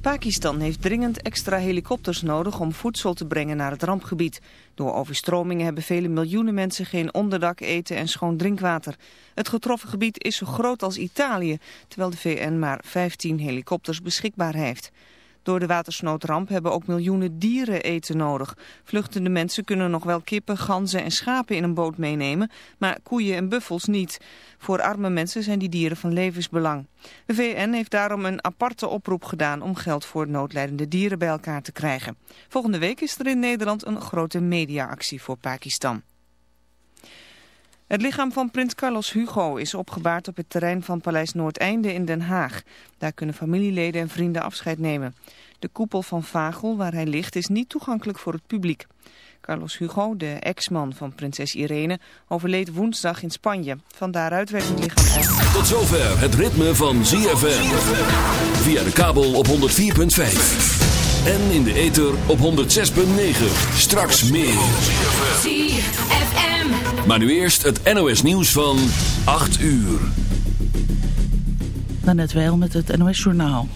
Pakistan heeft dringend extra helikopters nodig om voedsel te brengen naar het rampgebied. Door overstromingen hebben vele miljoenen mensen geen onderdak, eten en schoon drinkwater. Het getroffen gebied is zo groot als Italië, terwijl de VN maar 15 helikopters beschikbaar heeft. Door de watersnoodramp hebben ook miljoenen dieren eten nodig. Vluchtende mensen kunnen nog wel kippen, ganzen en schapen in een boot meenemen, maar koeien en buffels niet. Voor arme mensen zijn die dieren van levensbelang. De VN heeft daarom een aparte oproep gedaan om geld voor noodlijdende dieren bij elkaar te krijgen. Volgende week is er in Nederland een grote mediaactie voor Pakistan. Het lichaam van prins Carlos Hugo is opgebaard op het terrein van Paleis Noordeinde in Den Haag. Daar kunnen familieleden en vrienden afscheid nemen. De koepel van Vagel, waar hij ligt, is niet toegankelijk voor het publiek. Carlos Hugo, de ex-man van prinses Irene, overleed woensdag in Spanje. Van daaruit werd het lichaam. Tot zover het ritme van ZFM. Via de kabel op 104.5. En in de ether op 106.9. Straks meer. ZFM. Maar nu eerst het NOS nieuws van 8 uur. Net wel met het NOS-journaal.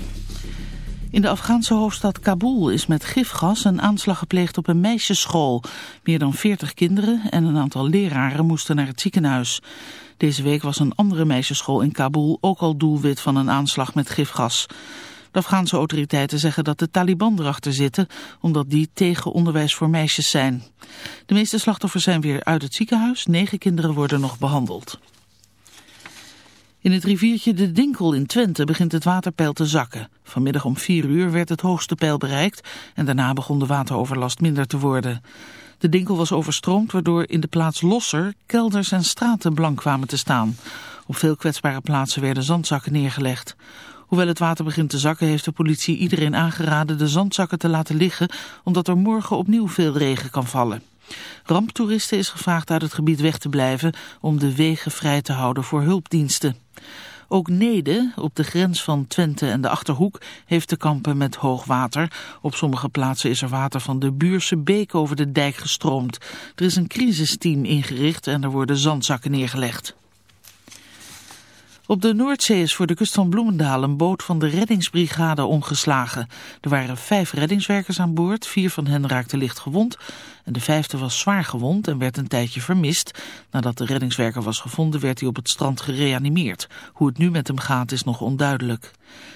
In de Afghaanse hoofdstad Kabul is met gifgas een aanslag gepleegd op een meisjesschool. Meer dan 40 kinderen en een aantal leraren moesten naar het ziekenhuis. Deze week was een andere meisjesschool in Kabul ook al doelwit van een aanslag met gifgas. De Afghaanse autoriteiten zeggen dat de Taliban erachter zitten, omdat die tegen onderwijs voor meisjes zijn. De meeste slachtoffers zijn weer uit het ziekenhuis, negen kinderen worden nog behandeld. In het riviertje de Dinkel in Twente begint het waterpeil te zakken. Vanmiddag om 4 uur werd het hoogste peil bereikt en daarna begon de wateroverlast minder te worden. De Dinkel was overstroomd waardoor in de plaats Losser kelders en straten blank kwamen te staan. Op veel kwetsbare plaatsen werden zandzakken neergelegd. Hoewel het water begint te zakken heeft de politie iedereen aangeraden de zandzakken te laten liggen omdat er morgen opnieuw veel regen kan vallen. Ramptoeristen is gevraagd uit het gebied weg te blijven om de wegen vrij te houden voor hulpdiensten. Ook Nede, op de grens van Twente en de Achterhoek, heeft te kampen met hoog water. Op sommige plaatsen is er water van de Buurse Beek over de dijk gestroomd. Er is een crisisteam ingericht en er worden zandzakken neergelegd. Op de Noordzee is voor de kust van Bloemendaal een boot van de reddingsbrigade omgeslagen. Er waren vijf reddingswerkers aan boord, vier van hen raakten licht gewond. En de vijfde was zwaar gewond en werd een tijdje vermist. Nadat de reddingswerker was gevonden werd hij op het strand gereanimeerd. Hoe het nu met hem gaat is nog onduidelijk.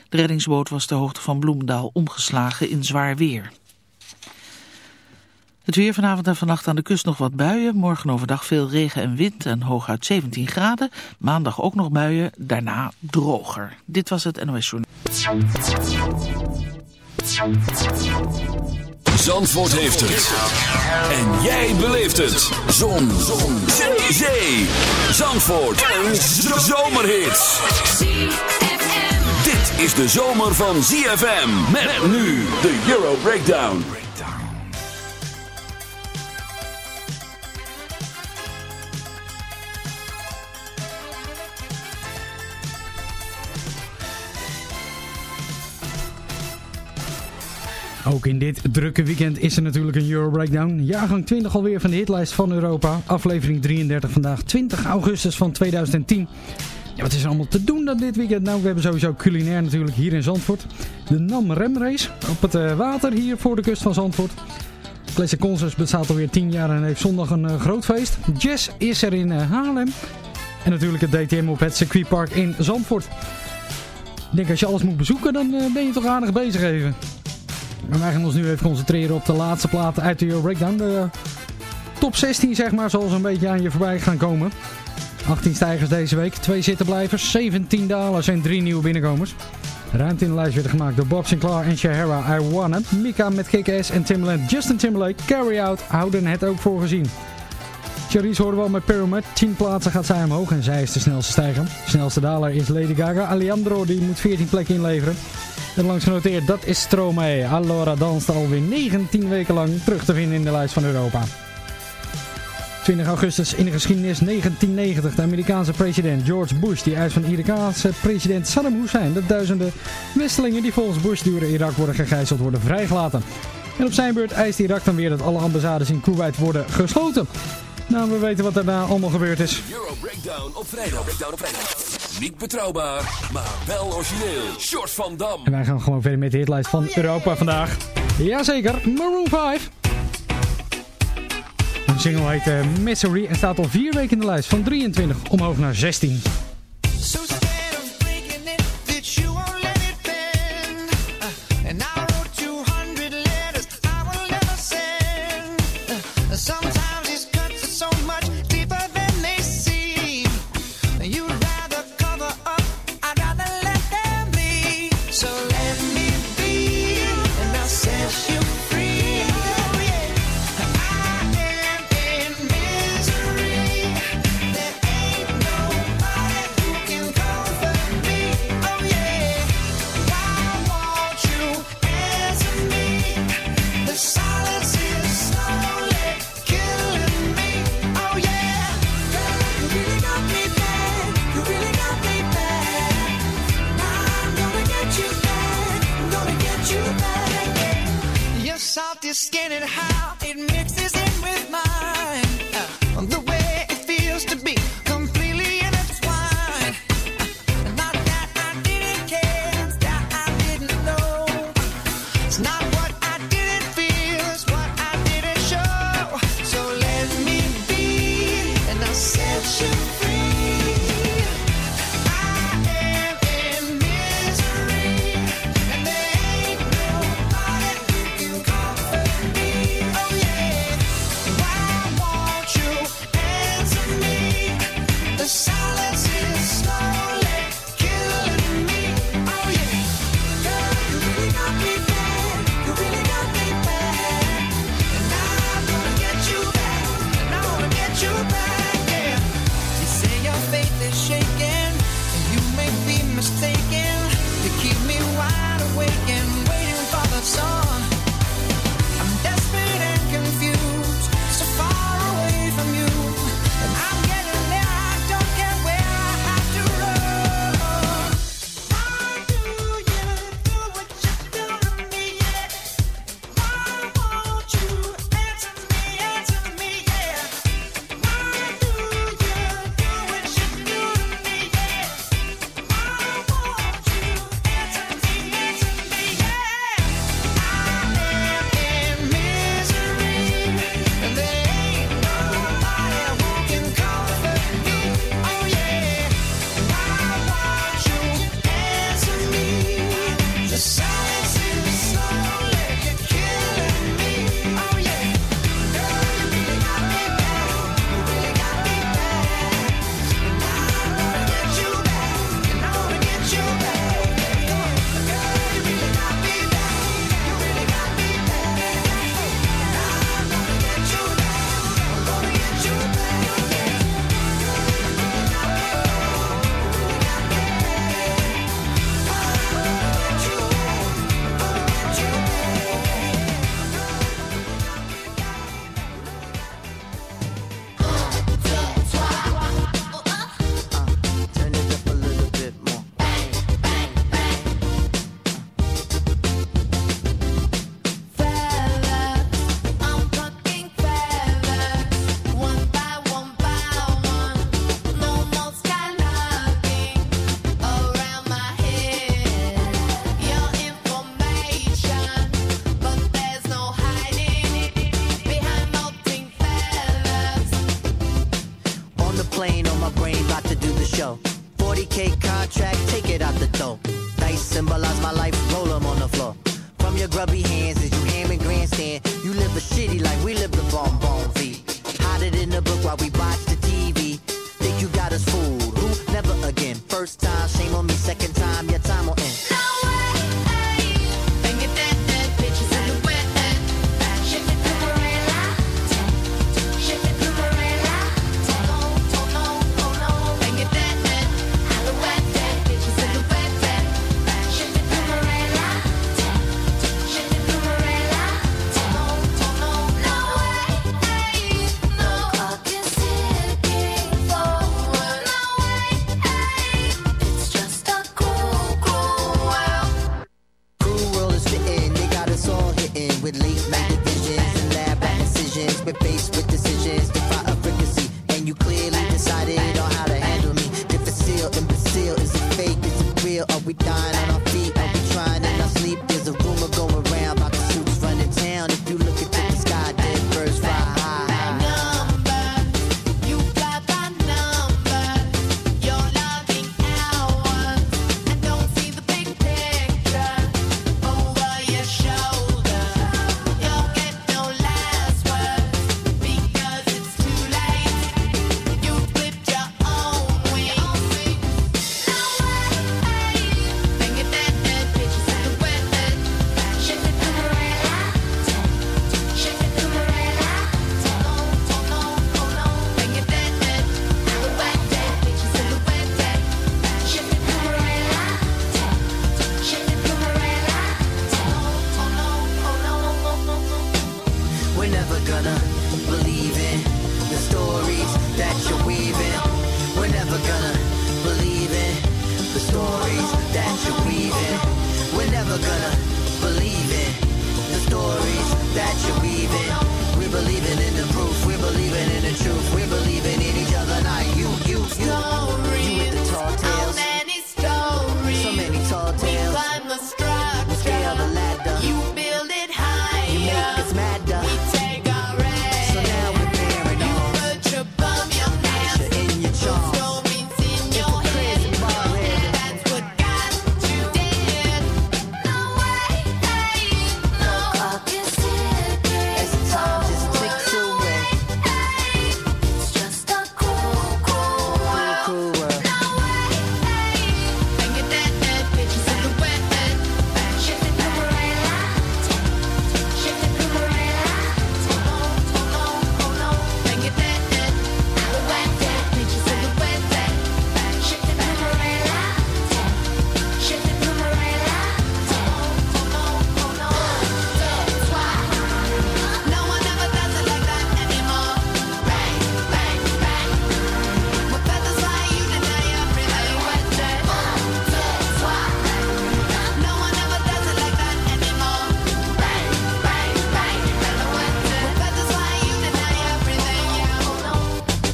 De reddingsboot was ter hoogte van Bloemendaal omgeslagen in zwaar weer. Het weer vanavond en vannacht aan de kust nog wat buien. Morgen overdag veel regen en wind en hooguit 17 graden. Maandag ook nog buien, daarna droger. Dit was het NOS Journal. Zandvoort heeft het. En jij beleeft het. Zon. Zon. Zee. Zee. Zandvoort. Een zomerhit. Dit is de zomer van ZFM. Met nu de Euro Breakdown. Ook in dit drukke weekend is er natuurlijk een Euro Breakdown. Jaargang 20 alweer van de hitlijst van Europa. Aflevering 33 vandaag, 20 augustus van 2010. Ja, wat is er allemaal te doen dan dit weekend? Nou, we hebben sowieso culinair natuurlijk hier in Zandvoort. De NAM Rem Race op het eh, water hier voor de kust van Zandvoort. Classic Concerts bestaat alweer 10 jaar en heeft zondag een uh, groot feest. Jazz is er in uh, Haarlem. En natuurlijk het DTM op het circuitpark in Zandvoort. Ik denk als je alles moet bezoeken, dan ben je toch aardig bezig even. Maar wij gaan ons nu even concentreren op de laatste platen uit de Euro Breakdown. De top 16 zeg maar, zal een beetje aan je voorbij gaan komen. 18 stijgers deze week, 2 zittenblijvers, 17 dalers en 3 nieuwe binnenkomers. Ruimte in de lijst werd gemaakt door Bob Sinclair en Shahara I Wanna. Mika met Kick-Ass en Timbaland, Justin Timberlake, Carry Out houden het ook voor gezien. Charisse hoorde wel met Pyramid. 10 plaatsen gaat zij omhoog en zij is de snelste stijger. De snelste daler is Lady Gaga. Alejandro die moet 14 plekken inleveren. En langs genoteerd, dat is Stromae. Allora danste alweer 19 weken lang terug te vinden in de lijst van Europa. 20 augustus in de geschiedenis 1990. De Amerikaanse president George Bush die eist van de president Saddam Hussein. dat duizenden wisselingen die volgens Bush-Irak worden gegijzeld worden vrijgelaten. En op zijn beurt eist Irak dan weer dat alle ambassades in Kuwait worden gesloten. Nou, we weten wat daarna allemaal gebeurd is. Euro Breakdown op vrijdag. Breakdown op vrijdag. Niet betrouwbaar, maar wel origineel. Short van Dam. En wij gaan gewoon verder met de hitlijst van oh, Europa vandaag. Jazeker, Maroon 5. Een single heet uh, Misery en staat al vier weken in de lijst. Van 23 omhoog naar 16.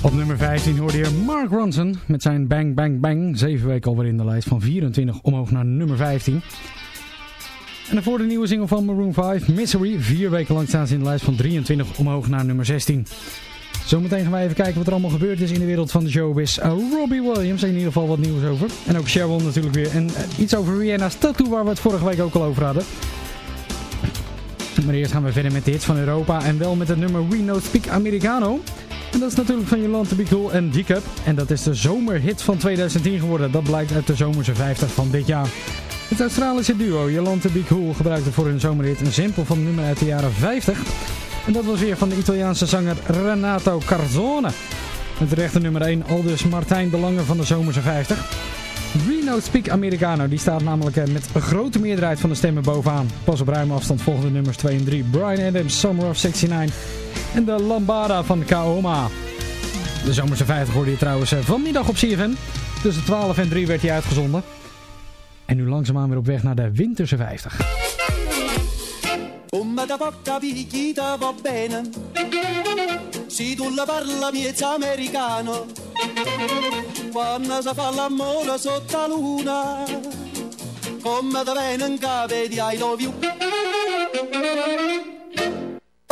Op nummer 15 hoorde je Mark Ronson met zijn Bang Bang Bang. Zeven weken alweer in de lijst van 24 omhoog naar nummer 15. En daarvoor de nieuwe single van Maroon 5, Misery. Vier weken lang staan ze in de lijst van 23 omhoog naar nummer 16. Zometeen gaan wij even kijken wat er allemaal gebeurd is in de wereld van de showbiz. Uh, Robbie Williams, in ieder geval wat nieuws over. En ook Sharon natuurlijk weer. En eh, iets over Rihanna's tattoo waar we het vorige week ook al over hadden. Maar eerst gaan we verder met de hits van Europa. En wel met het nummer We No Speak Americano. En dat is natuurlijk van Jolante Be Cool en D-Cup. En dat is de zomerhit van 2010 geworden. Dat blijkt uit de zomerse 50 van dit jaar. Het Australische duo Jolante Be Cool gebruikte voor hun zomerhit een sample van nummer uit de jaren 50. En dat was weer van de Italiaanse zanger Renato Carzone. Het rechte nummer 1, aldus Martijn de Lange van de zomerse 50. Reno Speak Americano, die staat namelijk eh, met een grote meerderheid van de stemmen bovenaan. Pas op ruime afstand volgende nummers 2 en 3. Brian Adams, Summer of 69 en de Lambada van Kaoma. De zomerse 50 hoorde je trouwens eh, vanmiddag op CFM. Tussen 12 en 3 werd hij uitgezonden. En nu langzaamaan weer op weg naar de winterse 50. Come da porta picchita va bene Se tu la parla miezza americano Quando si fa l'amore sotto la luna Come da bene in capo di I love you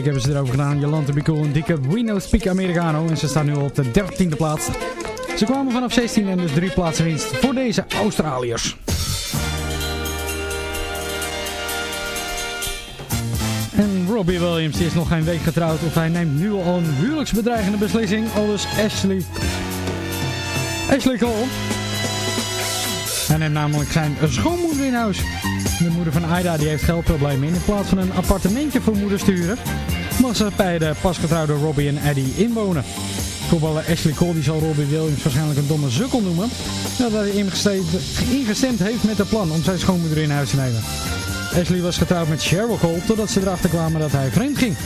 Weken hebben ze erover gedaan. Jolante Be Cool, een dikke We No Speak Americano. En ze staan nu op de 13e plaats. Ze kwamen vanaf 16 en dus drie plaatsen winst voor deze Australiërs. En Robbie Williams is nog geen week getrouwd of hij neemt nu al een huwelijksbedreigende beslissing. Aldus Ashley. Ashley Cole. Hij neemt namelijk zijn schoonmoeder in huis. De moeder van Aida die heeft geldproblemen. En in plaats van een appartementje voor moeder te huren, mag ze bij de pasgetrouwde Robbie en Eddie inwonen. Voetballer Ashley Cole die zal Robbie Williams waarschijnlijk een domme sukkel noemen. Nadat hij ingestemd, heeft met het plan om zijn schoonmoeder in huis te nemen. Ashley was getrouwd met Cheryl Cole totdat ze erachter kwamen dat hij vreemd ging.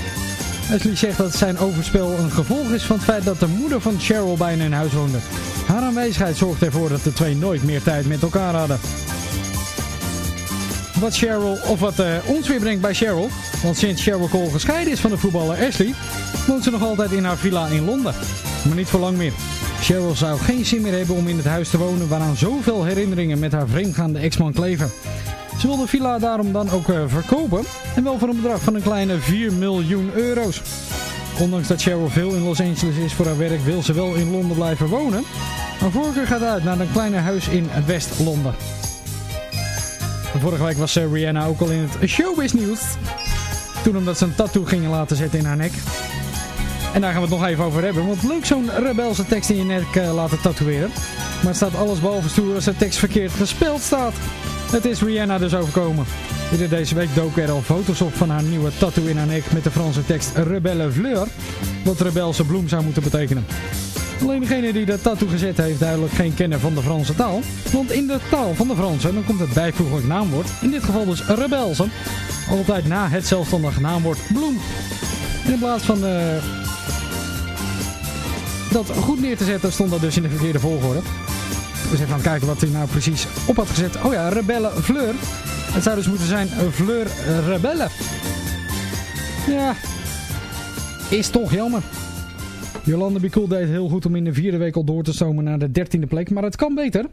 Ashley zegt dat zijn overspel een gevolg is van het feit dat de moeder van Cheryl bij hen in huis woonde. Haar aanwezigheid zorgt ervoor dat de twee nooit meer tijd met elkaar hadden. Wat Cheryl, of wat eh, ons weer brengt bij Cheryl. Want sinds Cheryl Cole gescheiden is van de voetballer Ashley, woont ze nog altijd in haar villa in Londen. Maar niet voor lang meer. Cheryl zou geen zin meer hebben om in het huis te wonen waaraan zoveel herinneringen met haar vreemdgaande ex-man kleven. Ze wil de villa daarom dan ook eh, verkopen en wel voor een bedrag van een kleine 4 miljoen euro's. Ondanks dat Cheryl veel in Los Angeles is voor haar werk wil ze wel in Londen blijven wonen. Haar voorkeur gaat uit naar een kleine huis in West-Londen. Vorige week was eh, Rihanna ook al in het showbiz nieuws. Toen omdat ze een tattoo gingen laten zetten in haar nek. En daar gaan we het nog even over hebben. Want leuk zo'n rebelse tekst in je nek eh, laten tatoeëren. Maar het staat alles behalve stoer als de tekst verkeerd gespeld staat. Het is Rihanna dus overkomen. Eerder deze week doken er al foto's op van haar nieuwe tattoo in haar nek met de Franse tekst Rebelle Fleur. Wat rebelse bloem zou moeten betekenen. Alleen degene die dat tattoo gezet heeft duidelijk geen kenner van de Franse taal. Want in de taal van de Fransen dan komt het bijvoeglijk naamwoord, in dit geval dus rebelse, altijd na het zelfstandige naamwoord bloem. In plaats van eh, dat goed neer te zetten stond dat dus in de verkeerde volgorde. Dus even aan het kijken wat hij nou precies op had gezet. Oh ja, Rebelle Fleur. Het zou dus moeten zijn Fleur Rebelle. Ja, is toch jammer. Jolande Bicol deed heel goed om in de vierde week al door te stomen naar de dertiende plek, maar het kan beter.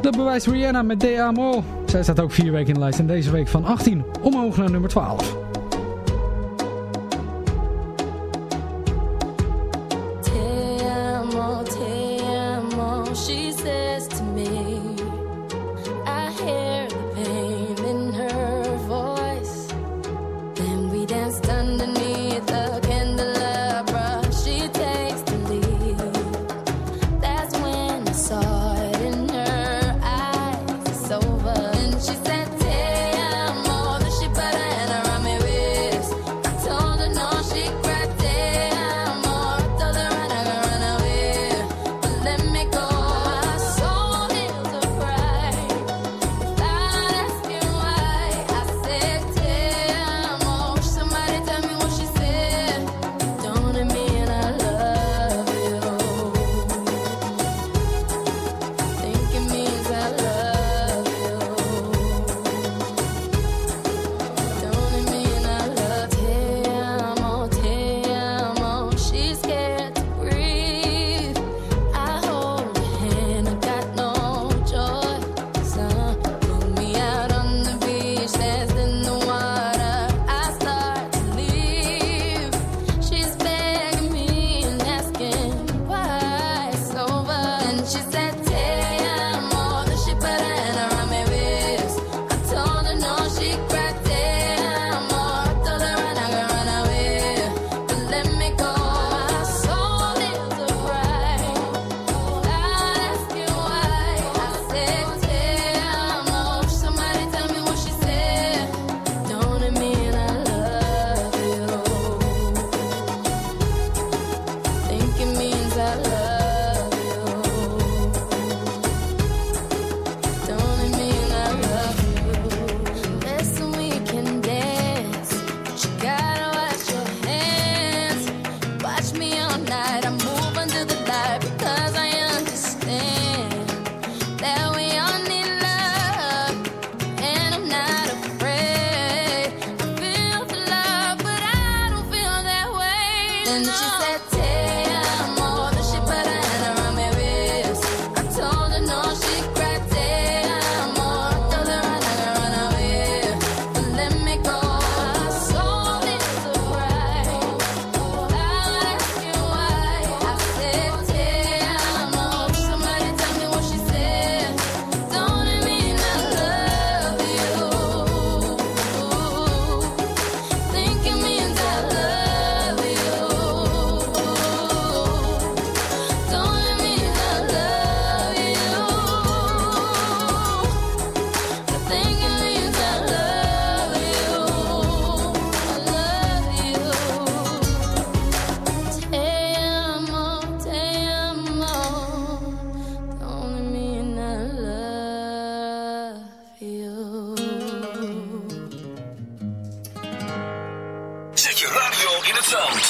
Dat bewijst Rihanna met De Amo. Zij staat ook vier weken in de lijst en deze week van 18 omhoog naar nummer 12. she said in het zand.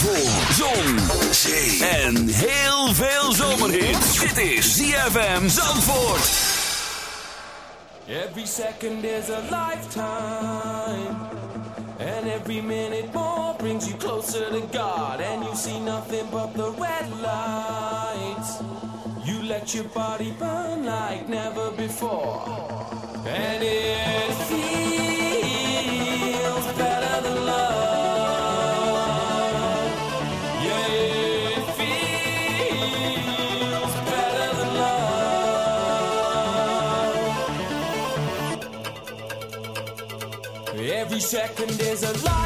Voor zon, zee en heel veel. Dit is ZFM Zandvoort. Every second is a lifetime, and every minute more brings you closer to God, and you see nothing but the red lights. You let your body burn like never before, and it feels second is a lifetime,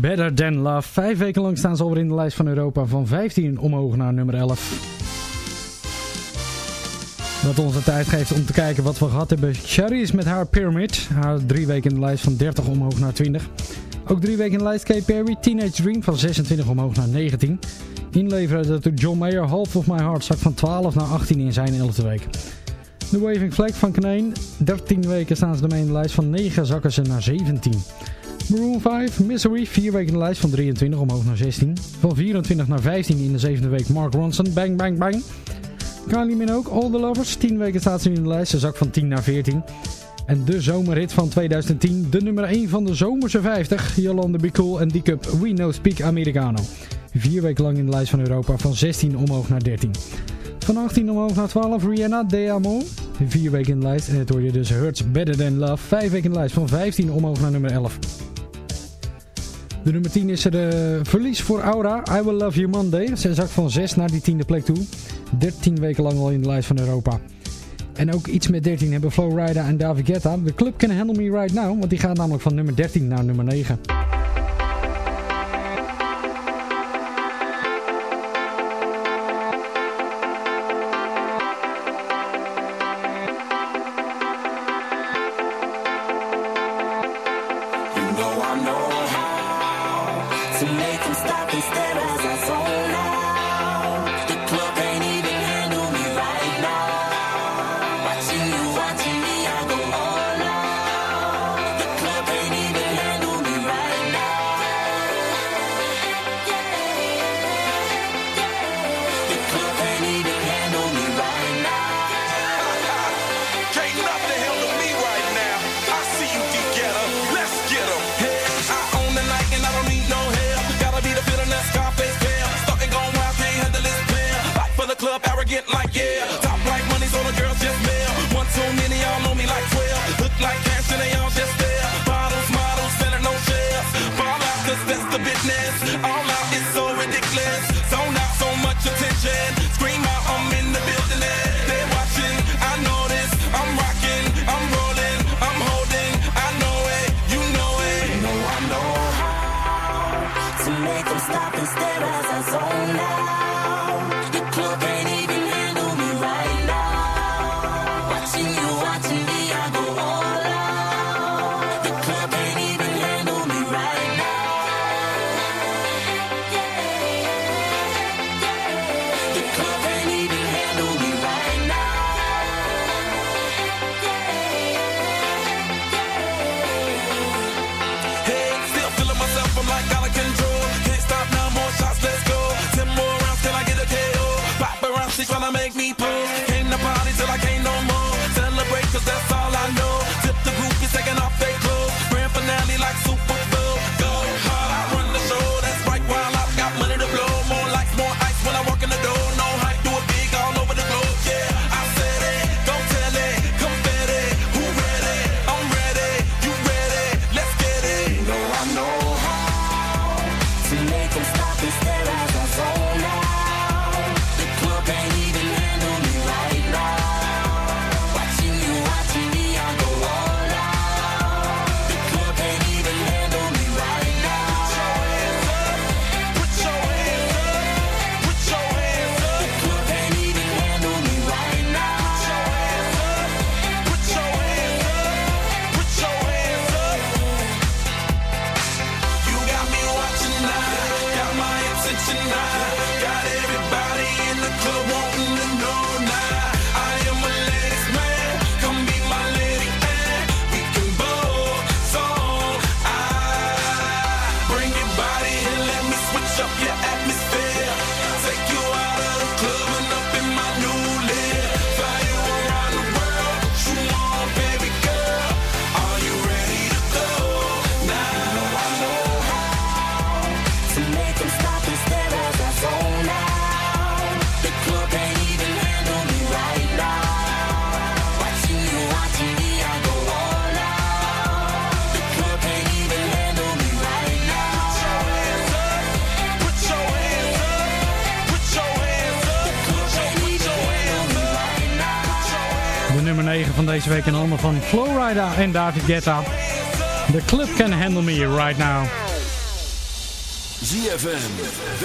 Better Than Love. Vijf weken lang staan ze alweer in de lijst van Europa. Van 15 omhoog naar nummer 11. Wat ons de tijd geeft om te kijken wat we gehad hebben. Charisse met haar Pyramid. Haar drie weken in de lijst van 30 omhoog naar 20. Ook drie weken in de lijst Kate Perry. Teenage Dream van 26 omhoog naar 19. Inleveren dat John Mayer. Half of My Heart zak van 12 naar 18 in zijn 11e week. De Waving Flag van Kneen. 13 weken staan ze ermee in de lijst. Van 9 zakken ze naar 17. Maroon 5, Misery, 4 weken in de lijst van 23 omhoog naar 16. Van 24 naar 15 in de zevende week Mark Ronson, Bang Bang Bang. Kylie Minogue, All The Lovers, 10 weken staat ze in de lijst, ze zak van 10 naar 14. En de zomerhit van 2010, de nummer 1 van de zomerse 50, Yolanda Be Cool en D-Cup We No Speak Americano. Vier weken lang in de lijst van Europa, van 16 omhoog naar 13. Van 18 omhoog naar 12, Rihanna, De Amo. Vier weken in de lijst, en het hoor je dus Hurts Better Than Love. Vijf weken in de lijst, van 15 omhoog naar nummer 11. De nummer 10 is er de verlies voor Aura, I Will Love You Monday. Zij zak van 6 naar die tiende plek toe. 13 weken lang al in de lijst van Europa. En ook iets met 13 hebben Flowrider en David Guetta. De club can handle me right now, want die gaat namelijk van nummer 13 naar nummer 9. Handen van Flowrider en David Guetta. The club can handle me right now. ZFM,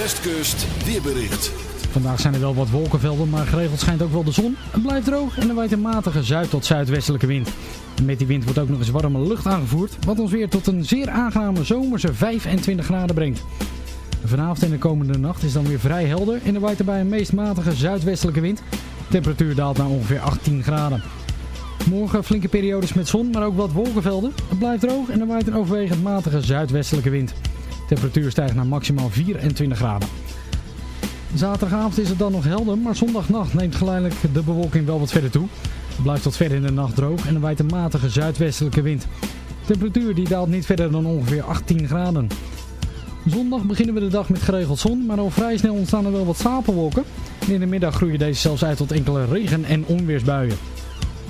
Westkust, weerbericht. Vandaag zijn er wel wat wolkenvelden, maar geregeld schijnt ook wel de zon. Het blijft droog en er waait een matige zuid- tot zuidwestelijke wind. En met die wind wordt ook nog eens warme lucht aangevoerd, wat ons weer tot een zeer aangename zomerse 25 graden brengt. Vanavond en de komende nacht is dan weer vrij helder en er waait erbij een meest matige zuidwestelijke wind. De temperatuur daalt naar ongeveer 18 graden. Morgen flinke periodes met zon, maar ook wat wolkenvelden. Het blijft droog en er waait een overwegend matige zuidwestelijke wind. De temperatuur stijgt naar maximaal 24 graden. Zaterdagavond is het dan nog helder, maar zondagnacht neemt geleidelijk de bewolking wel wat verder toe. Het blijft tot ver in de nacht droog en er waait een matige zuidwestelijke wind. De temperatuur die daalt niet verder dan ongeveer 18 graden. Zondag beginnen we de dag met geregeld zon, maar al vrij snel ontstaan er wel wat stapelwolken. En in de middag groeien deze zelfs uit tot enkele regen- en onweersbuien.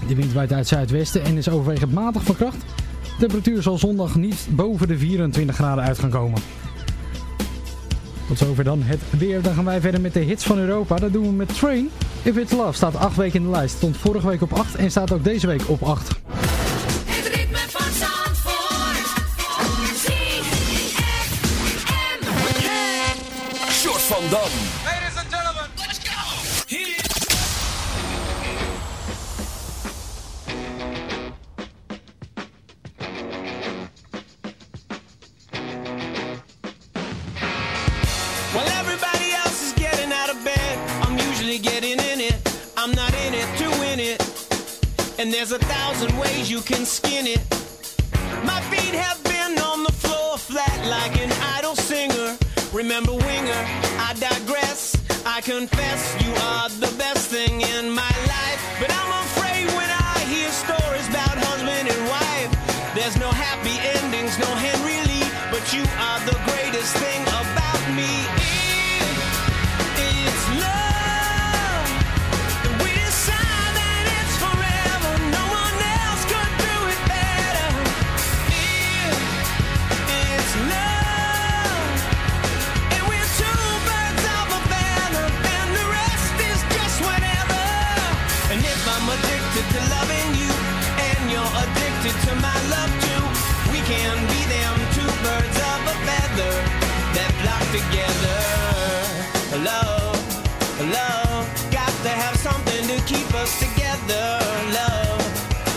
De wind waait uit zuidwesten en is overwegend matig van kracht. De temperatuur zal zondag niet boven de 24 graden uit gaan komen. Tot zover dan het weer. Dan gaan wij verder met de hits van Europa. Dat doen we met Train. If It's Love staat 8 weken in de lijst. Stond vorige week op 8 en staat ook deze week op 8. Het ritme van Zandvoort. Short van Dam.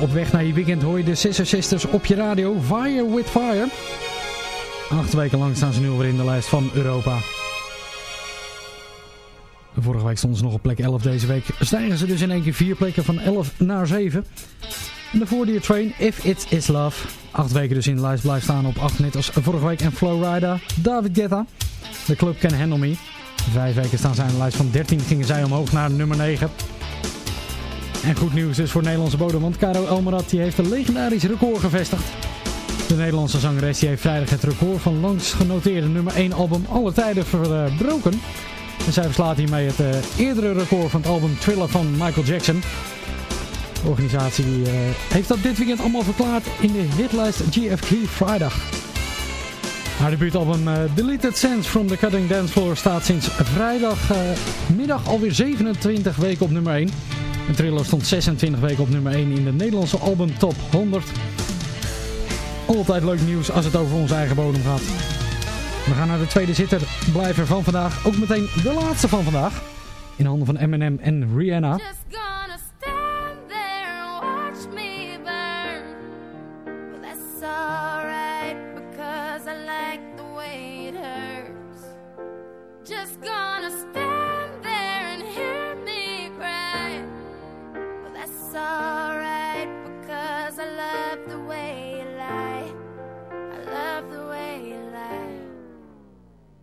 Op weg naar je weekend hoor je de Sister Sisters op je radio. Fire with Fire. Acht weken lang staan ze nu alweer in de lijst van Europa. Vorige week stonden ze nog op plek 11. Deze week stijgen ze dus in één keer vier plekken van 11 naar 7. En de Four Deer Train, If It Is Love. Acht weken dus in de lijst blijft staan op 8 net als vorige week. En Flowrider, David Guetta. De club Can Handle Me. Vijf weken staan zij in de lijst van 13. Gingen zij omhoog naar nummer 9. En goed nieuws dus voor Nederlandse bodem, want Caro Elmerat die heeft een legendarisch record gevestigd. De Nederlandse zangeres die heeft vrijdag het record van langs genoteerde nummer 1 album aller tijden verbroken. En zij verslaat hiermee het eh, eerdere record van het album Thriller van Michael Jackson. De organisatie eh, heeft dat dit weekend allemaal verklaard in de hitlijst GFK Vrijdag. Haar debuutalbum eh, Deleted Sense from the Cutting Dance Floor staat sinds vrijdagmiddag alweer 27 weken op nummer 1. De thriller stond 26 weken op nummer 1 in de Nederlandse album Top 100. Altijd leuk nieuws als het over onze eigen bodem gaat. We gaan naar de tweede zitter, blijver van vandaag. Ook meteen de laatste van vandaag. In handen van Eminem en Rihanna.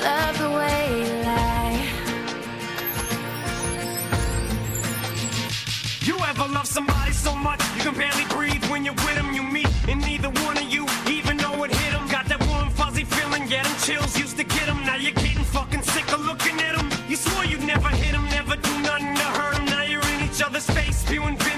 love the way you lie. You ever love somebody so much you can barely breathe when you're with them? You meet and neither one of you even know it hit them. Got that warm fuzzy feeling, yeah, them chills used to get them. Now you're getting fucking sick of looking at them. You swore you'd never hit them, never do nothing to hurt them. Now you're in each other's face, feeling.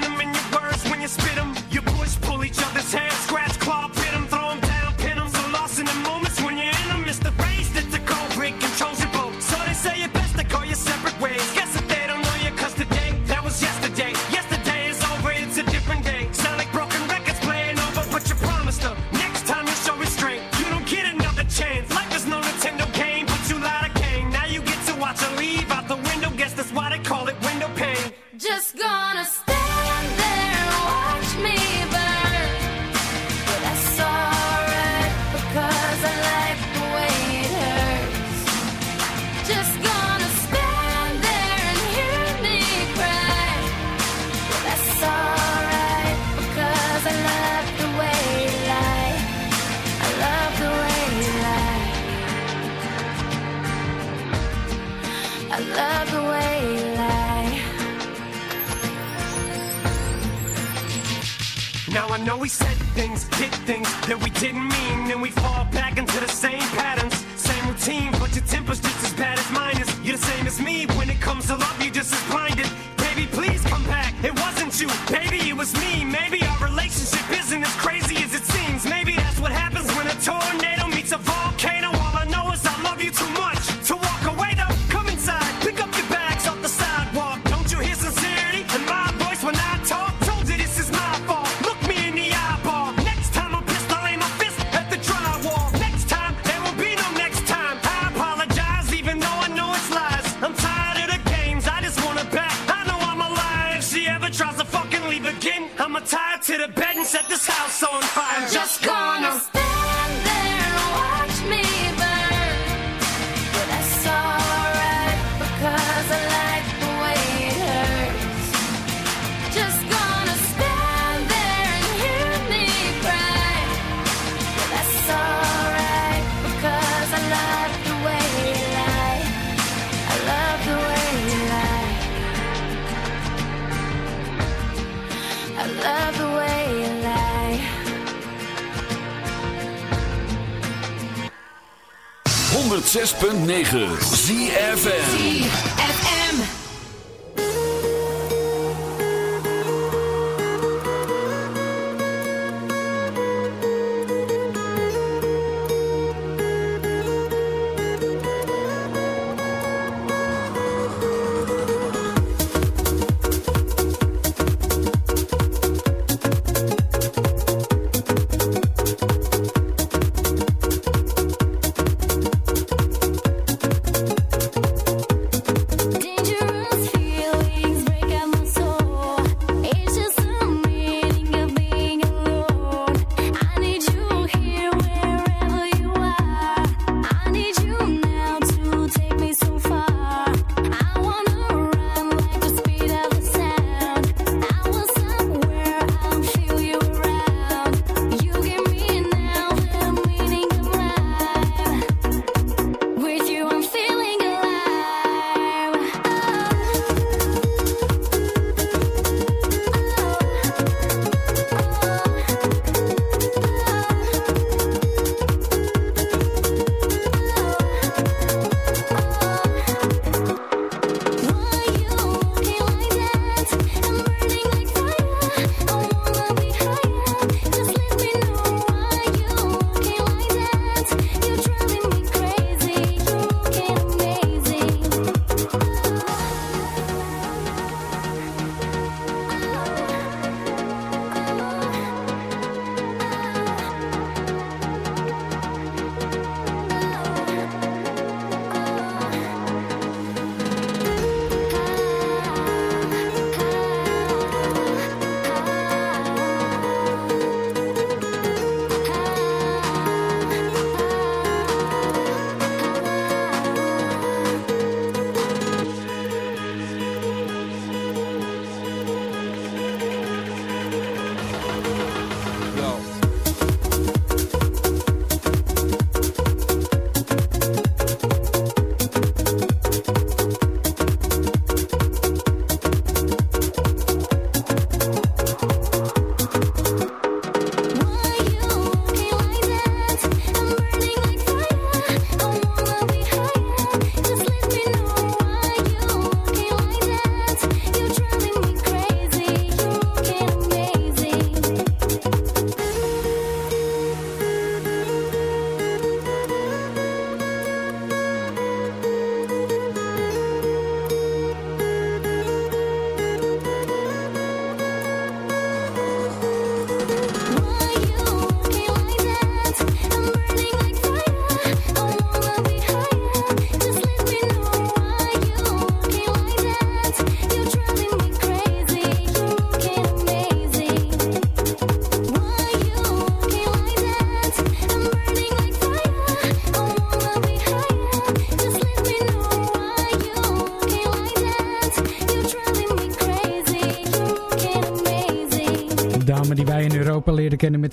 9.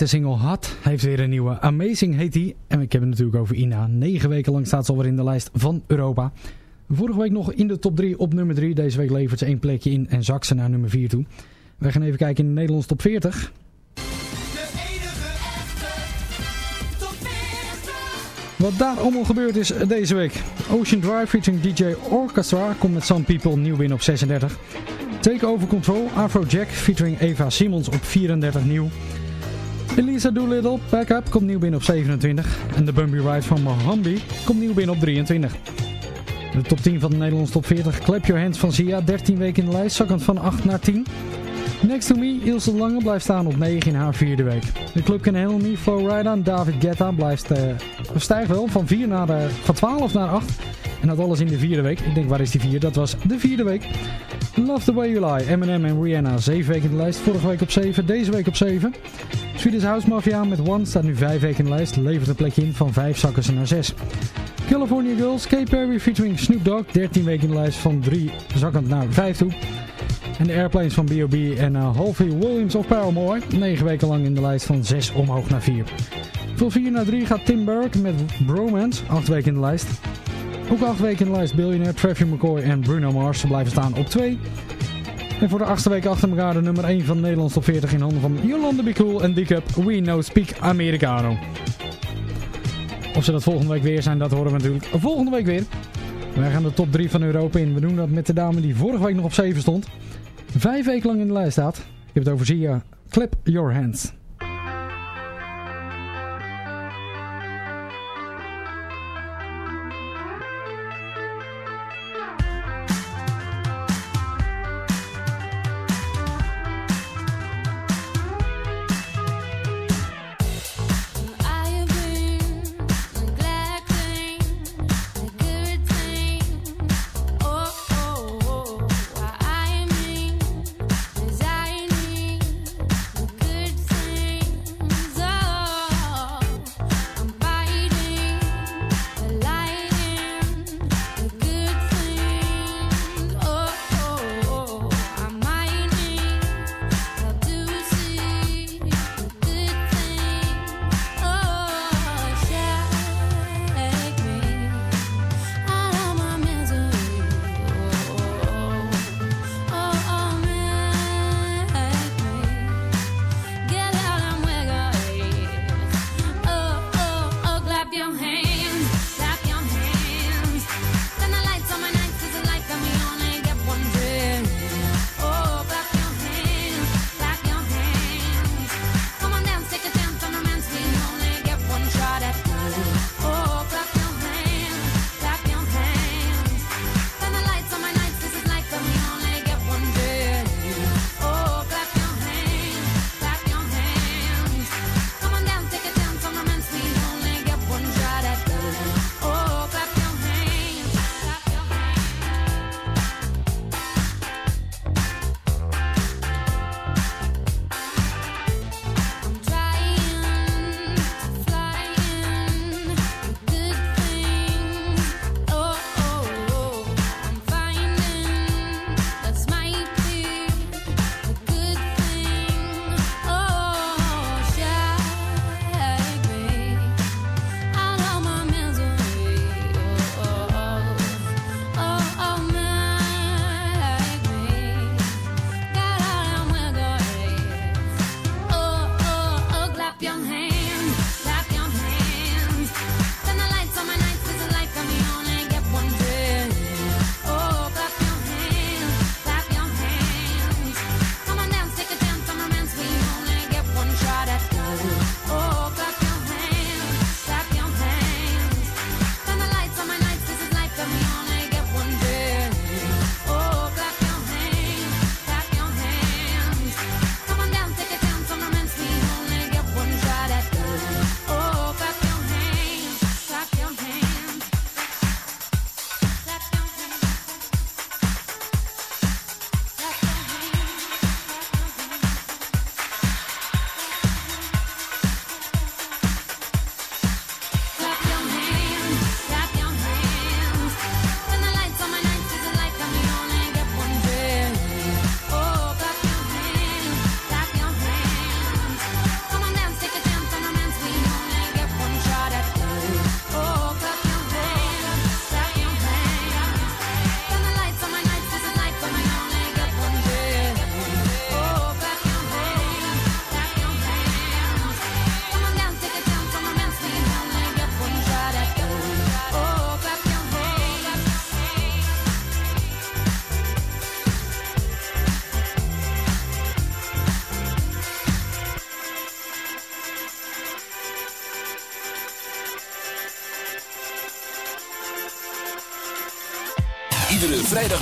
De single Hot heeft weer een nieuwe. Amazing heet die. En ik heb het natuurlijk over Ina. Negen weken lang staat ze alweer in de lijst van Europa. Vorige week nog in de top 3 op nummer 3. Deze week levert ze één plekje in en zakt ze naar nummer 4 toe. Wij gaan even kijken in de Nederlands top 40. Wat daar allemaal gebeurd is deze week. Ocean Drive featuring DJ Orchestra komt met Some People nieuw binnen op 36. Take Over Control, Afrojack featuring Eva Simons op 34 nieuw. Elisa Doolittle, Back Up, komt nieuw binnen op 27. En de Bumpy Ride van Mohambi komt nieuw binnen op 23. De top 10 van de Nederlandse top 40. Clap Your Hands van Sia, 13 weken in de lijst, zakkend van 8 naar 10. Next to Me, Ilse Lange blijft staan op 9 in haar vierde week. De Club Can Handle Me, Flow en David Guetta blijft, uh, stijgt wel van, 4 naar de, van 12 naar 8. En dat alles in de vierde week. Ik denk, waar is die vier? Dat was de vierde week. Love the Way You Lie, Eminem en Rihanna. 7 weken in de lijst. Vorige week op 7, deze week op 7. Swedish House Mafia met One staat nu 5 weken in de lijst. Levert een plekje in van 5 zakken naar 6. California Girls, Kate Perry featuring Snoop Dogg. 13 weken in de lijst van 3 zakkend naar 5 toe. En Airplanes van B.O.B. en uh, Halvey Williams of Paramore. 9 weken lang in de lijst van 6 omhoog naar 4. Van 4 naar 3 gaat Tim Burke met Bromance. 8 weken in de lijst. Ook 8 weken in de lijst Billionaire, Travis McCoy en Bruno Mars. Ze blijven staan op 2. En voor de achtste week achter elkaar de nummer 1 van Nederlands top 40 in handen van Yolanda Be Cool en D-Cup We Know Speak Americano. Of ze dat volgende week weer zijn, dat horen we natuurlijk volgende week weer. Wij gaan de top 3 van Europa in. We doen dat met de dame die vorige week nog op 7 stond. Vijf weken lang in de lijst staat. Ik heb het over Zia. Clap Your Hands.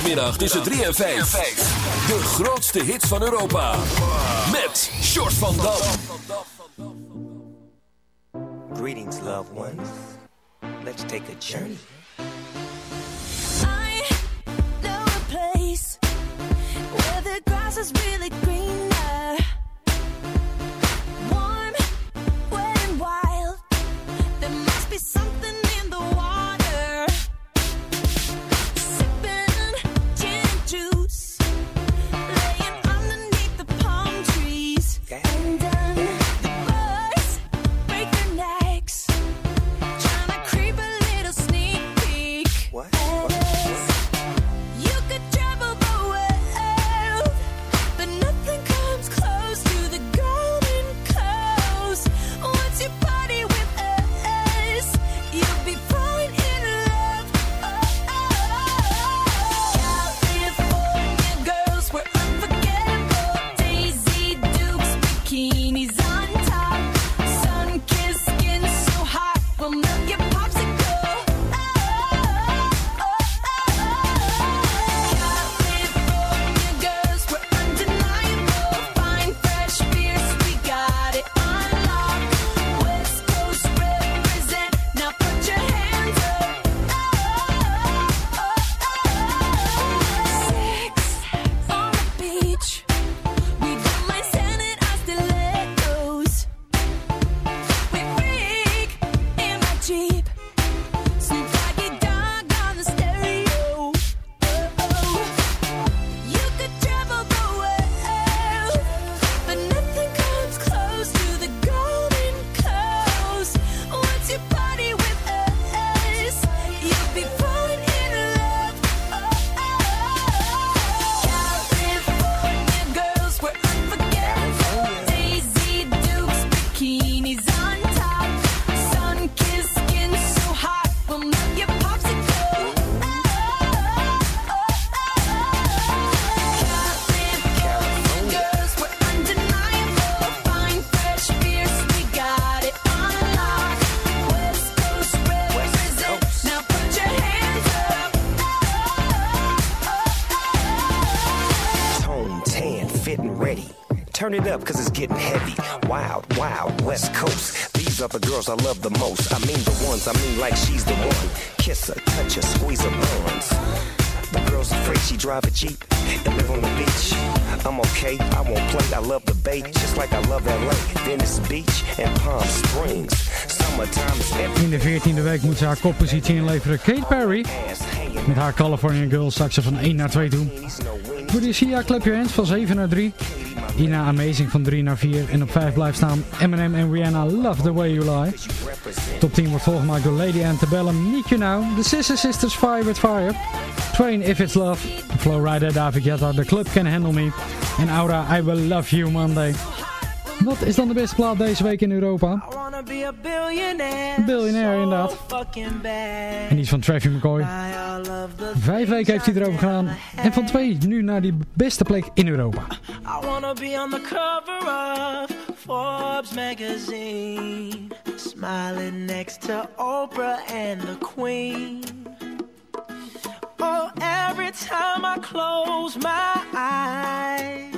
Vrijdagmiddag tussen 3 en 5. De grootste hits van Europa. Met Short van Dam. Greetings, loved ones. Let's take a journey. I know a place where the grass is really it up, cause it's getting heavy. Wild, wild, West Coast. These are the girls I love the most. I mean the ones, I mean like she's the one. Kiss her, touch her, squeeze her bones. The girl's afraid she drive a Jeep and live on the beach. I'm okay, I won't play. I love the bay, just like I love LA. Venice Beach and Palm Springs. Summertime is every In de 14e week moet ze haar koppositie inleveren. Kate Perry met haar California Girls zak ze van 1 naar 2 toe. Voor die Sia Clap Your Hands van 7 naar 3. Ina Amazing van 3 naar 4. En op 5 blijft staan Eminem en Rihanna Love The Way You Lie. Top 10 wordt volgemaakt door Lady Antebellum, Need You Now, The Sister Sisters Fire With Fire, Twain If It's Love, Flowrider David Guetta, The Club Can Handle Me en Aura I Will Love You Monday. Wat is dan de beste plaat deze week in Europa? Billionaire. Inderdaad. En die is van Travis McCoy. Vijf weken heeft hij erover gedaan. En van twee nu naar die beste plek in Europa. I wanna be on the cover of Forbes magazine, smiling next to Oprah and the Queen. Oh, every time I close my eyes,